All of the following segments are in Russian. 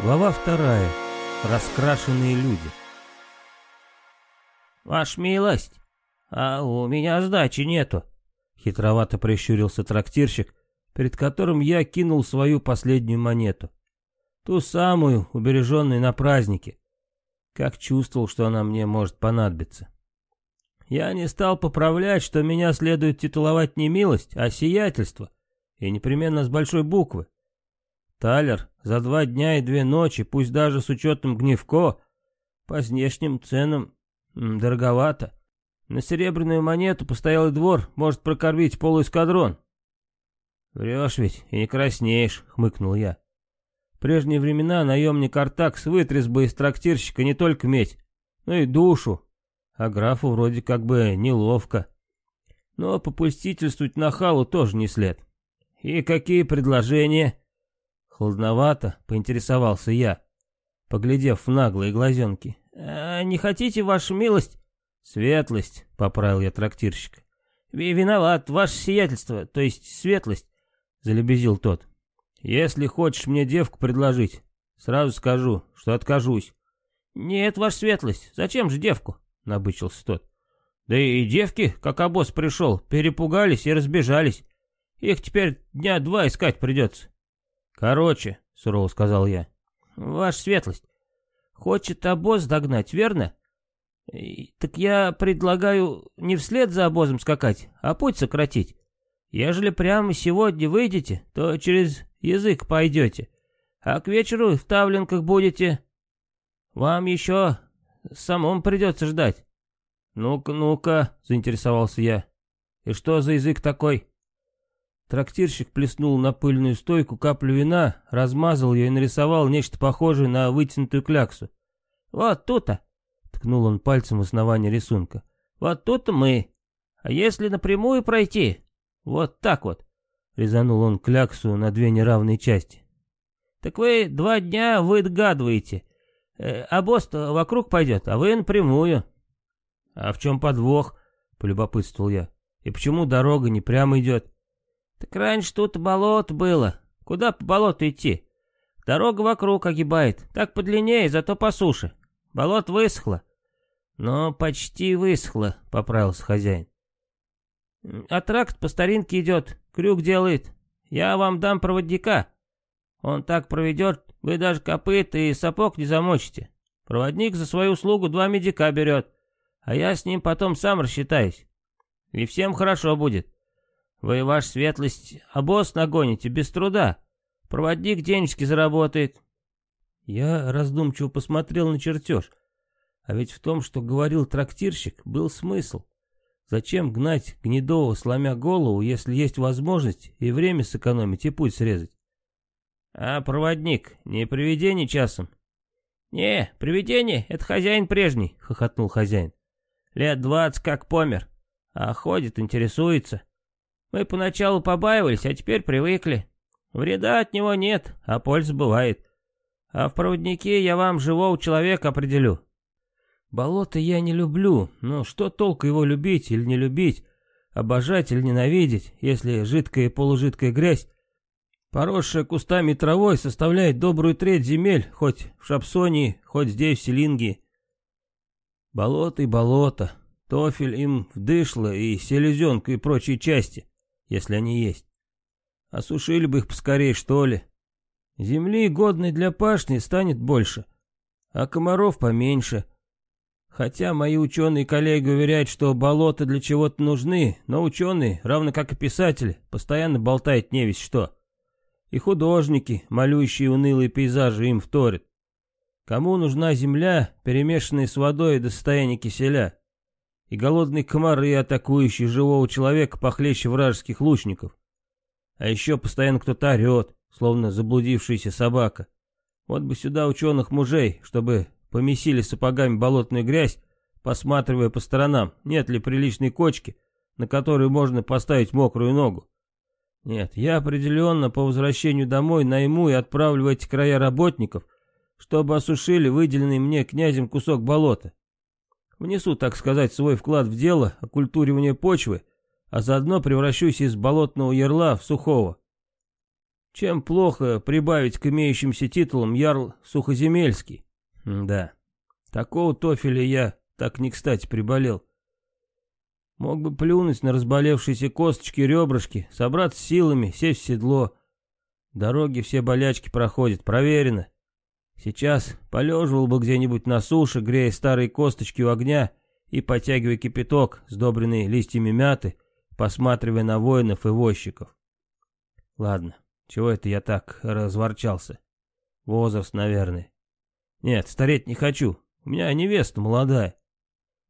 Глава вторая. Раскрашенные люди. «Ваш милость, а у меня сдачи нету», — хитровато прищурился трактирщик, перед которым я кинул свою последнюю монету. Ту самую, убереженную на празднике. Как чувствовал, что она мне может понадобиться. Я не стал поправлять, что меня следует титуловать не милость, а сиятельство, и непременно с большой буквы. Талер за два дня и две ночи, пусть даже с учетом гневко, по внешним ценам дороговато. На серебряную монету постоялый двор может прокормить полуэскадрон. «Врешь ведь и не краснеешь», — хмыкнул я. В прежние времена наемник Артакс вытряс бы из трактирщика не только медь, но и душу, а графу вроде как бы неловко. Но попустительствовать на халу тоже не след. «И какие предложения?» Холодновато, поинтересовался я, поглядев в наглые глазенки. «А не хотите, ваша милость?» «Светлость», — поправил я трактирщика. «Виноват, ваше сиятельство, то есть светлость», — залебезил тот. «Если хочешь мне девку предложить, сразу скажу, что откажусь». «Нет, ваша светлость, зачем же девку?» — набычился тот. «Да и девки, как обоз пришел, перепугались и разбежались. Их теперь дня два искать придется». «Короче», — сурово сказал я. «Ваша светлость, хочет обоз догнать, верно? Так я предлагаю не вслед за обозом скакать, а путь сократить. Ежели прямо сегодня выйдете, то через язык пойдете, а к вечеру в Тавленках будете. Вам еще самому придется ждать». «Ну-ка, ну-ка», — заинтересовался я. «И что за язык такой?» Трактирщик плеснул на пыльную стойку каплю вина, размазал ее и нарисовал нечто похожее на вытянутую кляксу. «Вот тут-то!» — ткнул он пальцем в основание рисунка. «Вот тут мы. А если напрямую пройти? Вот так вот!» — резанул он кляксу на две неравные части. «Так вы два дня выгадываете. Э, а босс-то вокруг пойдет, а вы напрямую». «А в чем подвох?» — полюбопытствовал я. «И почему дорога не прямо идет?» Так раньше тут болото было. Куда по болоту идти? Дорога вокруг огибает. Так подлиннее, зато по суше. Болото высохло. Но почти высохло, поправился хозяин. А тракт по старинке идет, крюк делает. Я вам дам проводника. Он так проведет, вы даже копыт и сапог не замочите. Проводник за свою услугу два медика берет, а я с ним потом сам рассчитаюсь. И всем хорошо будет. Вы, ваша светлость, обоз нагоните без труда. Проводник денежки заработает. Я раздумчиво посмотрел на чертеж. А ведь в том, что говорил трактирщик, был смысл. Зачем гнать Гнедого, сломя голову, если есть возможность и время сэкономить, и путь срезать? А проводник, не привидение часом? Не, привидение — это хозяин прежний, — хохотнул хозяин. Лет двадцать как помер, а ходит, интересуется. Мы поначалу побаивались, а теперь привыкли. Вреда от него нет, а польза бывает. А в проводнике я вам живого человека определю. Болото я не люблю, но что толку его любить или не любить, обожать или ненавидеть, если жидкая и полужидкая грязь, поросшая кустами и травой, составляет добрую треть земель, хоть в Шапсонии, хоть здесь, в Селинге. Болото и болото, тофель им вдышло и селезенку и прочие части если они есть. Осушили бы их поскорее, что ли. Земли, годной для пашни, станет больше, а комаров поменьше. Хотя мои ученые коллеги уверяют, что болота для чего-то нужны, но ученые, равно как и писатели, постоянно болтают не весь что. И художники, малюющие унылые пейзажи, им вторят. Кому нужна земля, перемешанная с водой до состояния киселя? И голодные комары, атакующие живого человека похлеще вражеских лучников. А еще постоянно кто-то орет, словно заблудившаяся собака. Вот бы сюда ученых мужей, чтобы помесили сапогами болотную грязь, посматривая по сторонам, нет ли приличной кочки, на которую можно поставить мокрую ногу. Нет, я определенно по возвращению домой найму и отправлю в эти края работников, чтобы осушили выделенный мне князем кусок болота. Внесу, так сказать, свой вклад в дело оккультуривания почвы, а заодно превращусь из болотного ярла в сухого. Чем плохо прибавить к имеющимся титулам Ярл Сухоземельский? М да, такого тофеля я так не кстати приболел. Мог бы плюнуть на разболевшиеся косточки ребрышки, собраться силами, сесть в седло. Дороги все болячки проходят, проверено. Сейчас полеживал бы где-нибудь на суше, грея старые косточки у огня и потягивая кипяток, сдобренный листьями мяты, посматривая на воинов и возчиков. Ладно, чего это я так разворчался? Возраст, наверное. Нет, стареть не хочу. У меня невеста молодая.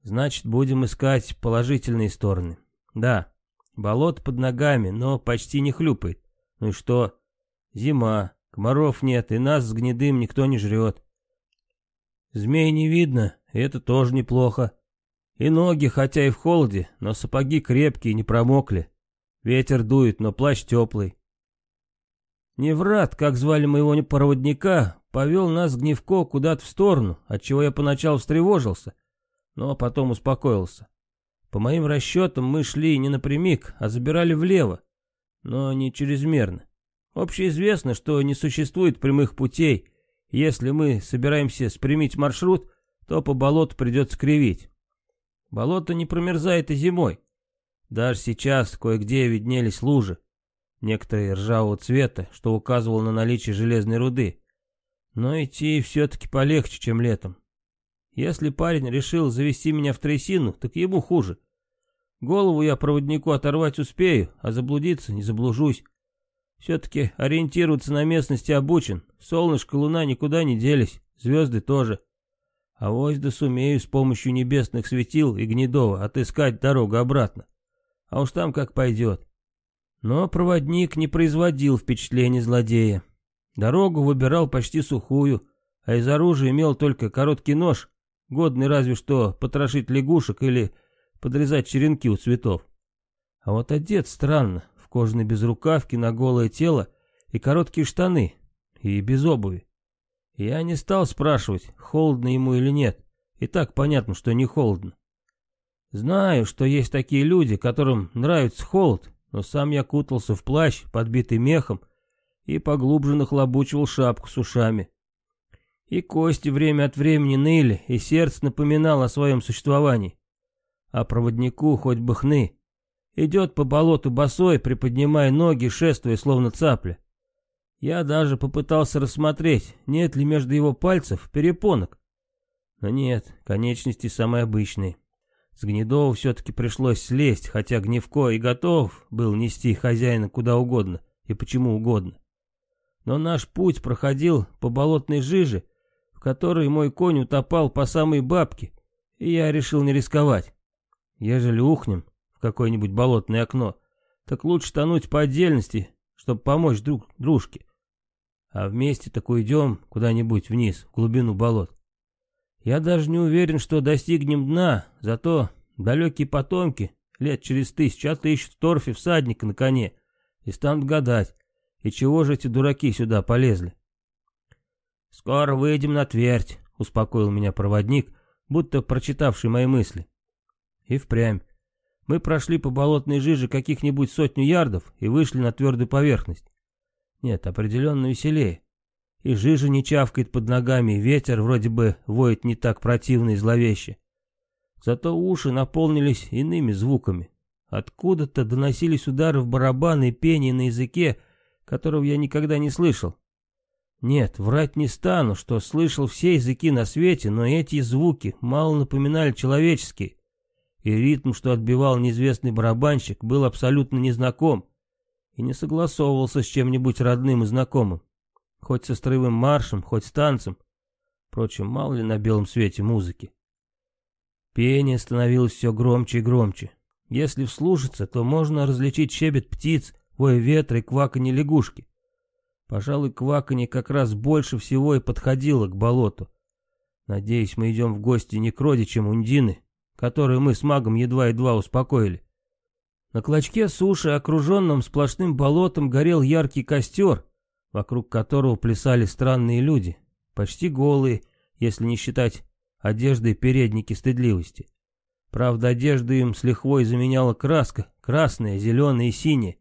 Значит, будем искать положительные стороны. Да, болото под ногами, но почти не хлюпает. Ну и что? Зима, комаров нет, и нас с гнедым никто не жрет. Змей не видно, и это тоже неплохо. И ноги, хотя и в холоде, но сапоги крепкие, не промокли. Ветер дует, но плащ теплый. Неврат, как звали моего проводника, повел нас Гневко куда-то в сторону, отчего я поначалу встревожился, но потом успокоился. По моим расчетам, мы шли не напрямик, а забирали влево, но не чрезмерно. Общеизвестно, что не существует прямых путей. Если мы собираемся спрямить маршрут, то по болоту придется кривить. Болото не промерзает и зимой. Даже сейчас кое-где виднелись лужи, некоторые ржавого цвета, что указывало на наличие железной руды. Но идти все-таки полегче, чем летом. Если парень решил завести меня в трясину, так ему хуже. Голову я проводнику оторвать успею, а заблудиться не заблужусь. Все-таки ориентироваться на местности обучен. Солнышко, луна никуда не делись, звезды тоже. А вось да сумею с помощью небесных светил и гнедова отыскать дорогу обратно. А уж там как пойдет. Но проводник не производил впечатления злодея. Дорогу выбирал почти сухую, а из оружия имел только короткий нож годный разве что потрошить лягушек или подрезать черенки у цветов. А вот одет странно, кожаной безрукавке на голое тело и короткие штаны, и без обуви. Я не стал спрашивать, холодно ему или нет, и так понятно, что не холодно. Знаю, что есть такие люди, которым нравится холод, но сам я кутался в плащ, подбитый мехом, и поглубже нахлобучивал шапку с ушами. И кости время от времени ныли, и сердце напоминало о своем существовании. А проводнику хоть бы хны. Идет по болоту босой, приподнимая ноги, шествуя, словно цапля. Я даже попытался рассмотреть, нет ли между его пальцев перепонок. Но нет, конечности самые обычные. С Гнедова все-таки пришлось слезть, хотя Гневко и готов был нести хозяина куда угодно и почему угодно. Но наш путь проходил по болотной жиже, которой мой конь утопал по самой бабке, и я решил не рисковать. Ежели ухнем в какое-нибудь болотное окно, так лучше тонуть по отдельности, чтобы помочь друг дружке. А вместе так уйдем куда-нибудь вниз, в глубину болот. Я даже не уверен, что достигнем дна, зато далекие потомки лет через тысячу отыщут в торфе всадника на коне и станут гадать, и чего же эти дураки сюда полезли. «Скоро выйдем на твердь», — успокоил меня проводник, будто прочитавший мои мысли. И впрямь. Мы прошли по болотной жиже каких-нибудь сотню ярдов и вышли на твердую поверхность. Нет, определенно веселее. И жижа не чавкает под ногами, и ветер вроде бы воет не так противно и зловеще. Зато уши наполнились иными звуками. Откуда-то доносились удары в барабаны и пение на языке, которого я никогда не слышал. Нет, врать не стану, что слышал все языки на свете, но эти звуки мало напоминали человеческие. И ритм, что отбивал неизвестный барабанщик, был абсолютно незнаком и не согласовывался с чем-нибудь родным и знакомым. Хоть со строевым маршем, хоть с танцем. Впрочем, мало ли на белом свете музыки. Пение становилось все громче и громче. Если вслушаться, то можно различить щебет птиц, вой ветра и кваканье лягушки. Пожалуй, кваканье как раз больше всего и подходило к болоту. Надеюсь, мы идем в гости не к родичам Ундины, которую мы с магом едва-едва успокоили. На клочке суши, окруженном сплошным болотом, горел яркий костер, вокруг которого плясали странные люди, почти голые, если не считать одежды передники стыдливости. Правда, одежду им с лихвой заменяла краска, красная, зеленая и синяя.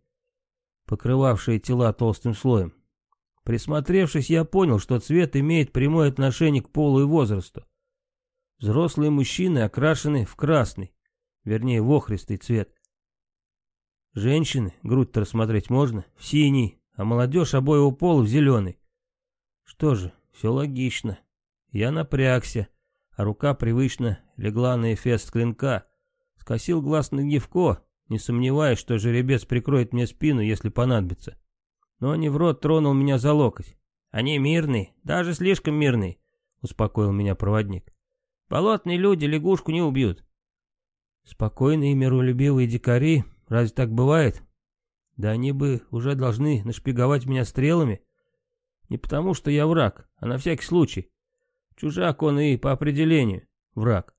покрывавшие тела толстым слоем. Присмотревшись, я понял, что цвет имеет прямое отношение к полу и возрасту. Взрослые мужчины окрашены в красный, вернее, в охристый цвет. Женщины, грудь-то рассмотреть можно, в синий, а молодежь обоего пола в зеленый. Что же, все логично. Я напрягся, а рука привычно легла на эфес клинка, скосил глаз на гневко, не сомневаясь, что жеребец прикроет мне спину, если понадобится. Но не в рот тронул меня за локоть. «Они мирные, даже слишком мирные», — успокоил меня проводник. «Болотные люди лягушку не убьют». Спокойные миролюбивые дикари, разве так бывает? Да они бы уже должны нашпиговать меня стрелами. Не потому, что я враг, а на всякий случай. Чужак он и по определению враг.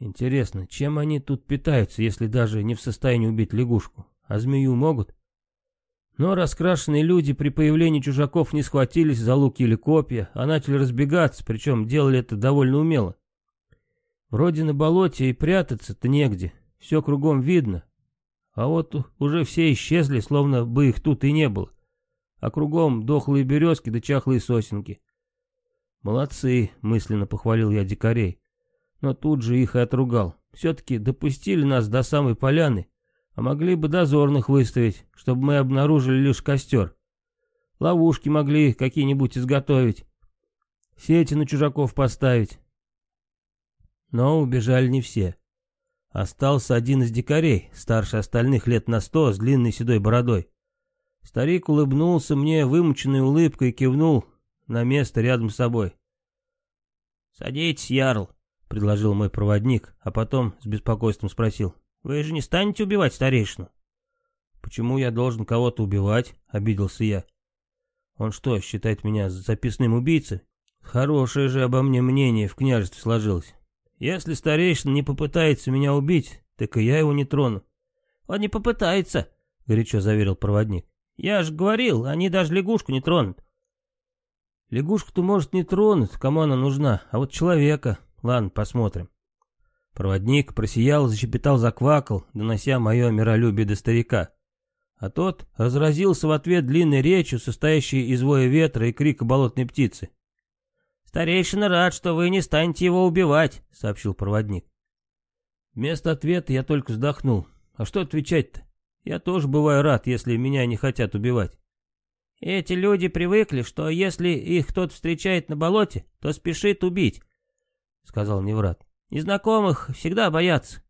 Интересно, чем они тут питаются, если даже не в состоянии убить лягушку? А змею могут? Но раскрашенные люди при появлении чужаков не схватились за луки или копья, а начали разбегаться, причем делали это довольно умело. Вроде на болоте и прятаться-то негде, все кругом видно. А вот уже все исчезли, словно бы их тут и не было. А кругом дохлые березки да чахлые сосенки. Молодцы, мысленно похвалил я дикарей. Но тут же их и отругал. Все-таки допустили нас до самой поляны, а могли бы дозорных выставить, чтобы мы обнаружили лишь костер. Ловушки могли какие-нибудь изготовить. Сети на чужаков поставить. Но убежали не все. Остался один из дикарей, старше остальных лет на сто, с длинной седой бородой. Старик улыбнулся мне вымученной улыбкой и кивнул на место рядом с собой. «Садитесь, Ярл», — предложил мой проводник, а потом с беспокойством спросил. Вы же не станете убивать старейшину? Почему я должен кого-то убивать? Обиделся я. Он что, считает меня записным убийцей? Хорошее же обо мне мнение в княжестве сложилось. Если старейшина не попытается меня убить, так и я его не трону. Он не попытается, горячо заверил проводник. Я же говорил, они даже лягушку не тронут. Лягушку-то, может, не тронут, кому она нужна, а вот человека. Ладно, посмотрим. Проводник просиял, защепетал, заквакал, донося мое миролюбие до старика. А тот разразился в ответ длинной речью, состоящей из воя ветра и крика болотной птицы. «Старейшина рад, что вы не станете его убивать», — сообщил проводник. Вместо ответа я только вздохнул. А что отвечать-то? Я тоже бываю рад, если меня не хотят убивать. Эти люди привыкли, что если их кто-то встречает на болоте, то спешит убить, — сказал Неврат. Незнакомых всегда боятся.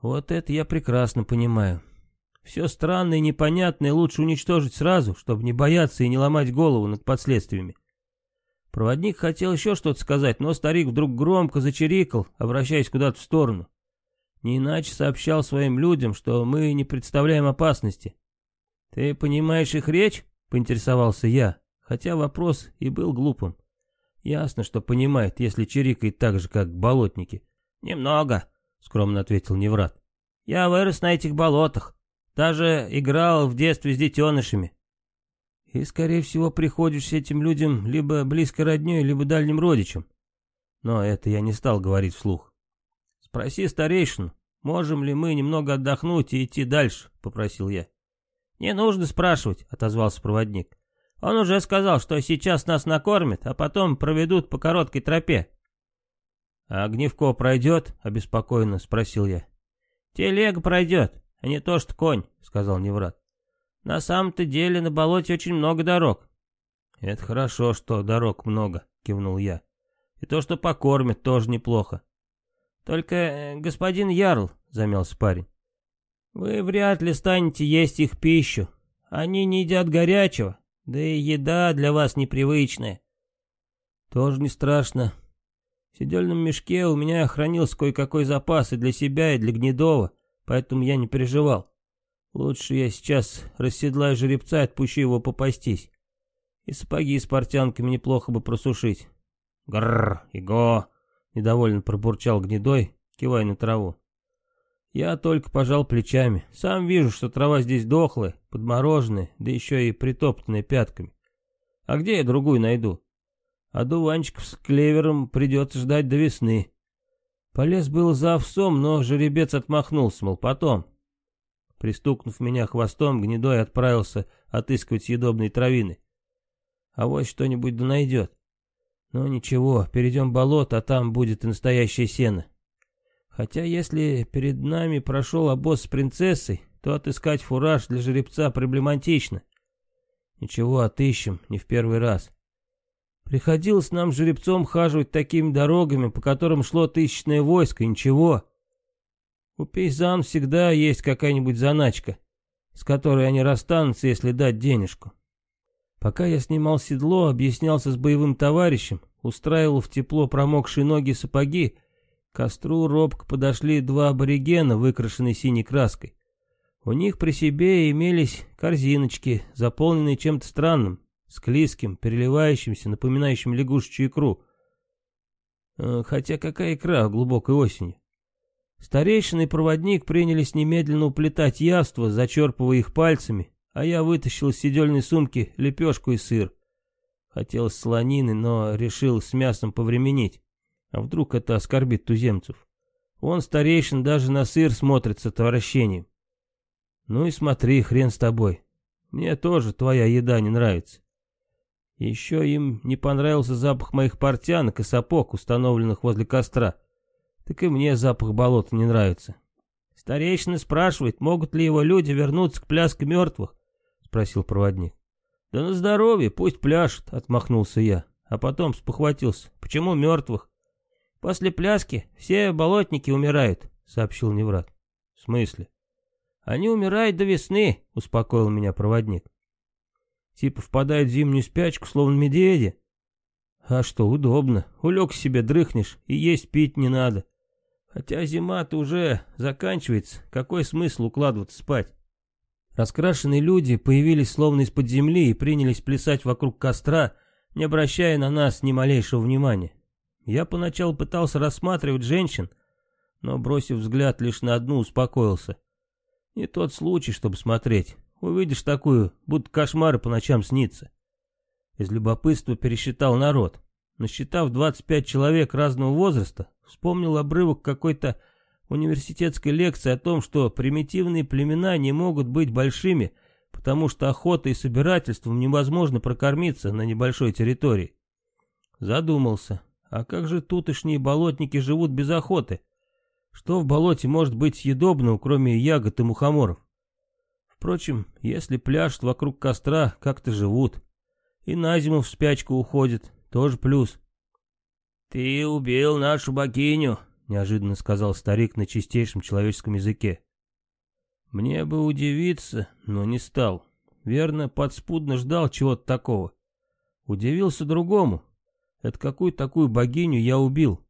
Вот это я прекрасно понимаю. Все странное и непонятное лучше уничтожить сразу, чтобы не бояться и не ломать голову над последствиями. Проводник хотел еще что-то сказать, но старик вдруг громко зачирикал, обращаясь куда-то в сторону. Не иначе сообщал своим людям, что мы не представляем опасности. «Ты понимаешь их речь?» — поинтересовался я, хотя вопрос и был глупым. Ясно, что понимает, если чирикает так же, как болотники. Немного, скромно ответил Неврат. Я вырос на этих болотах. Даже играл в детстве с детенышами. И, скорее всего, приходишь этим людям либо близкой родней, либо дальним родичем. Но это я не стал говорить вслух. Спроси старейшину, можем ли мы немного отдохнуть и идти дальше, попросил я. Не нужно спрашивать, отозвался проводник. Он уже сказал, что сейчас нас накормят, а потом проведут по короткой тропе. «А Гневко пройдет?» — обеспокоенно спросил я. «Телега пройдет, а не то что конь», — сказал Неврат. «На самом-то деле на болоте очень много дорог». «Это хорошо, что дорог много», — кивнул я. «И то, что покормят, тоже неплохо». «Только, э, господин Ярл», — замялся парень, — «вы вряд ли станете есть их пищу. Они не едят горячего, да и еда для вас непривычная. Тоже не страшно. В седельном мешке у меня хранился кое-какой запас и для себя, и для Гнедова, поэтому я не переживал. Лучше я сейчас расседлаю жеребца и отпущу его попастись. И сапоги с портянками неплохо бы просушить. Грррр, иго! Недовольно пробурчал гнедой, кивая на траву. Я только пожал плечами. Сам вижу, что трава здесь дохлая, подмороженная, да еще и притоптанная пятками. А где я другую найду? А дуванчиков с клевером придется ждать до весны. Полез был за овсом, но жеребец отмахнулся, мол, потом. Пристукнув меня хвостом, гнедой отправился отыскивать съедобные травины. А вот что-нибудь да найдет. Но ничего, перейдем болото, а там будет и настоящее сено. Хотя если перед нами прошел обоз с принцессой, то отыскать фураж для жеребца проблематично. Ничего, отыщем, не в первый раз. Приходилось нам жеребцом хаживать такими дорогами, по которым шло тысячное войско, ничего. У пейзан всегда есть какая-нибудь заначка, с которой они расстанутся, если дать денежку. Пока я снимал седло, объяснялся с боевым товарищем, устраивал в тепло промокшие ноги и сапоги, костру робко подошли два аборигена, выкрашенные синей краской. У них при себе имелись корзиночки, заполненные чем-то странным, склизким, переливающимся, напоминающим лягушечью икру. Э, хотя какая икра глубокой осенью? Старейшина и проводник принялись немедленно уплетать явство, зачерпывая их пальцами, а я вытащил из сидельной сумки лепешку и сыр. Хотелось слонины, но решил с мясом повременить. А вдруг это оскорбит туземцев? Он, старейшин, даже на сыр смотрит с отвращением. Ну и смотри, хрен с тобой. Мне тоже твоя еда не нравится. Еще им не понравился запах моих портянок и сапог, установленных возле костра. Так и мне запах болота не нравится. Старейшина спрашивает, могут ли его люди вернуться к пляске мертвых, спросил проводник. Да на здоровье, пусть пляшут, отмахнулся я, а потом спохватился. Почему мертвых? После пляски все болотники умирают, сообщил Неврат. В смысле? Они умирают до весны, успокоил меня проводник. Типа впадают в зимнюю спячку, словно медведи. А что, удобно. Улег себе, дрыхнешь, и есть пить не надо. Хотя зима-то уже заканчивается, какой смысл укладываться спать? Раскрашенные люди появились словно из-под земли и принялись плясать вокруг костра, не обращая на нас ни малейшего внимания. Я поначалу пытался рассматривать женщин, но, бросив взгляд лишь на одну, успокоился. Не тот случай, чтобы смотреть. Увидишь такую, будто кошмары по ночам снится. Из любопытства пересчитал народ. Насчитав 25 человек разного возраста, вспомнил обрывок какой-то университетской лекции о том, что примитивные племена не могут быть большими, потому что охотой и собирательством невозможно прокормиться на небольшой территории. Задумался, а как же тутошние болотники живут без охоты? Что в болоте может быть съедобного, кроме ягод и мухоморов? Впрочем, если пляшут вокруг костра, как-то живут. И на зиму в спячку уходят, тоже плюс. «Ты убил нашу богиню», — неожиданно сказал старик на чистейшем человеческом языке. Мне бы удивиться, но не стал. Верно, подспудно ждал чего-то такого. Удивился другому. Это какую такую богиню я убил?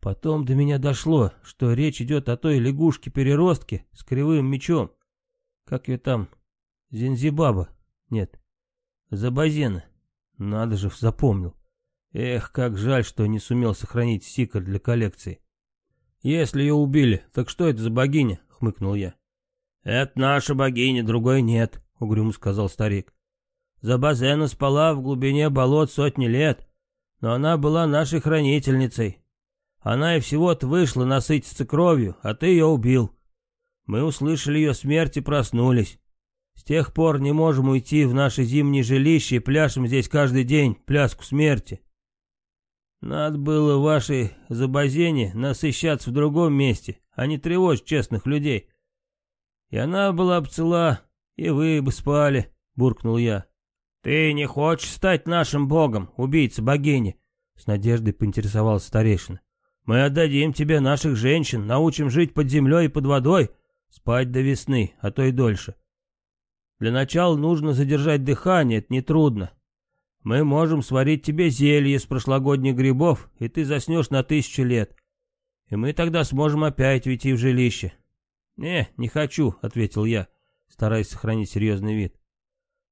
Потом до меня дошло, что речь идет о той лягушке-переростке с кривым мечом. Как ее там? Зензибаба? Нет. Забазена. Надо же, запомнил. Эх, как жаль, что не сумел сохранить сикарь для коллекции. Если ее убили, так что это за богиня? Хмыкнул я. Это наша богиня, другой нет, угрюмо сказал старик. Забазена спала в глубине болот сотни лет, но она была нашей хранительницей. Она и всего-то вышла насытиться кровью, а ты ее убил. Мы услышали ее смерть и проснулись. С тех пор не можем уйти в наше зимнее жилище и пляшем здесь каждый день пляску смерти. Надо было в вашей забазене насыщаться в другом месте, а не тревожить честных людей. И она была бы цела, и вы бы спали, буркнул я. Ты не хочешь стать нашим богом, убийца богини? С надеждой поинтересовался старейшина. Мы отдадим тебе наших женщин, научим жить под землей и под водой, спать до весны, а то и дольше. Для начала нужно задержать дыхание, это нетрудно. Мы можем сварить тебе зелье из прошлогодних грибов, и ты заснешь на тысячу лет. И мы тогда сможем опять уйти в жилище. «Не, не хочу», — ответил я, стараясь сохранить серьезный вид.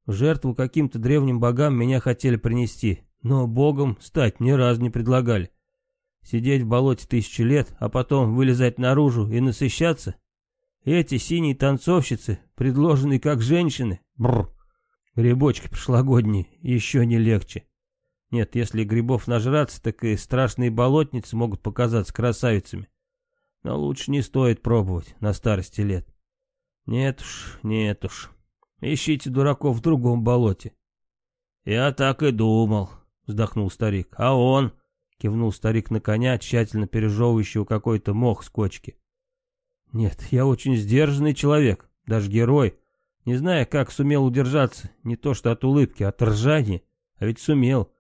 В жертву каким-то древним богам меня хотели принести, но богом стать ни разу не предлагали. Сидеть в болоте тысячу лет, а потом вылезать наружу и насыщаться? Эти синие танцовщицы, предложенные как женщины, бррр, грибочки прошлогодние, еще не легче. Нет, если грибов нажраться, так и страшные болотницы могут показаться красавицами. Но лучше не стоит пробовать на старости лет. Нет уж, нет уж. Ищите дураков в другом болоте. Я так и думал, вздохнул старик. А он? Кивнул старик на коня, тщательно пережевывающего какой-то мох с кочки. Нет, я очень сдержанный человек, даже герой. Не зная, как сумел удержаться, не то что от улыбки, от ржания, а ведь сумел.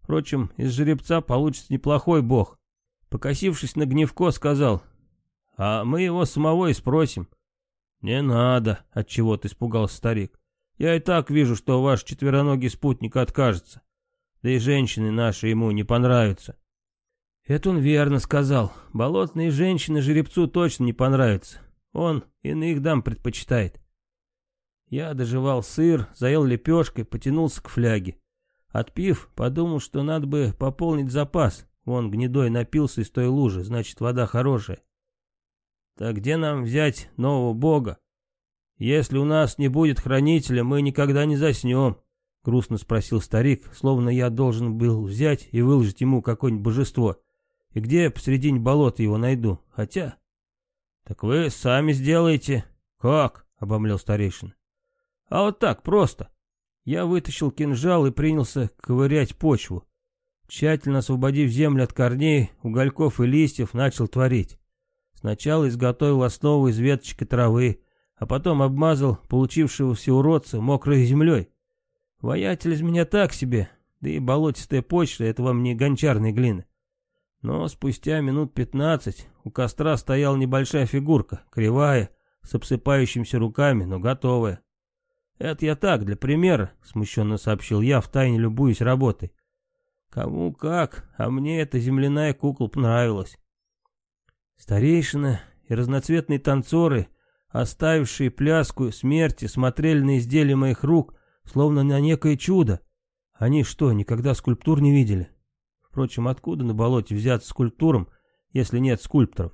Впрочем, из жеребца получится неплохой бог. Покосившись на гневко, сказал, а мы его самого и спросим. «Не надо», — отчего-то испугался старик. «Я и так вижу, что ваш четвероногий спутник откажется. Да и женщины наши ему не понравятся». Это он верно сказал. Болотные женщины жеребцу точно не понравятся. Он иных дам предпочитает. Я доживал сыр, заел лепешкой, потянулся к фляге. Отпив, подумал, что надо бы пополнить запас. Вон гнедой напился из той лужи, значит, вода хорошая. Так где нам взять нового бога? Если у нас не будет хранителя, мы никогда не заснем, грустно спросил старик, словно я должен был взять и выложить ему какое-нибудь божество. И где я посредине болота его найду? Хотя... Так вы сами сделаете. Как? Обомлел старейшина. А вот так, просто. Я вытащил кинжал и принялся ковырять почву. Тщательно освободив землю от корней, угольков и листьев, начал творить. Сначала изготовил основу из веточки травы, а потом обмазал получившегося уродца мокрой землей. Воятель из меня так себе, да и болотистая почта — это вам не гончарной глины. Но спустя минут пятнадцать у костра стояла небольшая фигурка, кривая, с обсыпающимися руками, но готовая. «Это я так, для примера», — смущенно сообщил я, втайне любуюсь работой. «Кому как, а мне эта земляная кукла понравилась». Старейшина и разноцветные танцоры, оставившие пляску смерти, смотрели на изделия моих рук, словно на некое чудо. Они что, никогда скульптур не видели? Впрочем, откуда на болоте взяться скульптурам, если нет скульпторов?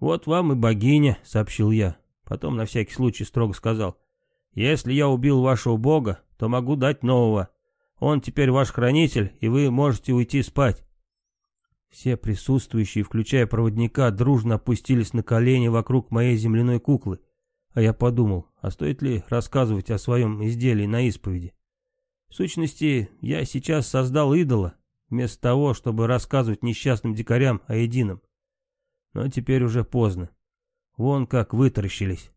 «Вот вам и богиня», — сообщил я. Потом на всякий случай строго сказал. «Если я убил вашего бога, то могу дать нового. Он теперь ваш хранитель, и вы можете уйти спать. Все присутствующие, включая проводника, дружно опустились на колени вокруг моей земляной куклы. А я подумал, а стоит ли рассказывать о своем изделии на исповеди? В сущности, я сейчас создал идола, вместо того, чтобы рассказывать несчастным дикарям о едином. Но теперь уже поздно. Вон как вытаращились.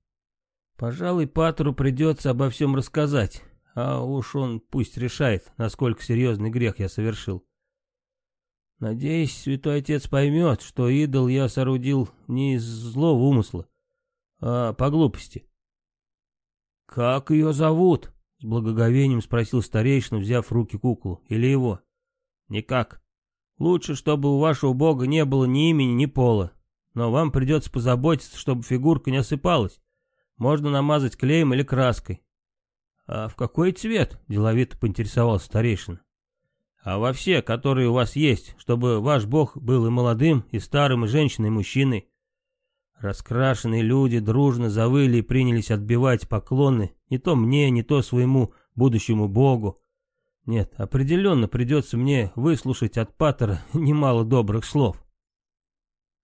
Пожалуй, Патру придется обо всем рассказать, а уж он пусть решает, насколько серьезный грех я совершил. Надеюсь, святой отец поймет, что идол я соорудил не из злого умысла, а по глупости. «Как ее зовут?» — с благоговением спросил старейшина, взяв в руки куклу. «Или его?» «Никак. Лучше, чтобы у вашего бога не было ни имени, ни пола. Но вам придется позаботиться, чтобы фигурка не осыпалась. Можно намазать клеем или краской». «А в какой цвет?» — деловито поинтересовался старейшина а во все, которые у вас есть, чтобы ваш бог был и молодым, и старым, и женщиной, и мужчиной. Раскрашенные люди дружно завыли и принялись отбивать поклоны не то мне, не то своему будущему богу. Нет, определенно придется мне выслушать от Паттера немало добрых слов.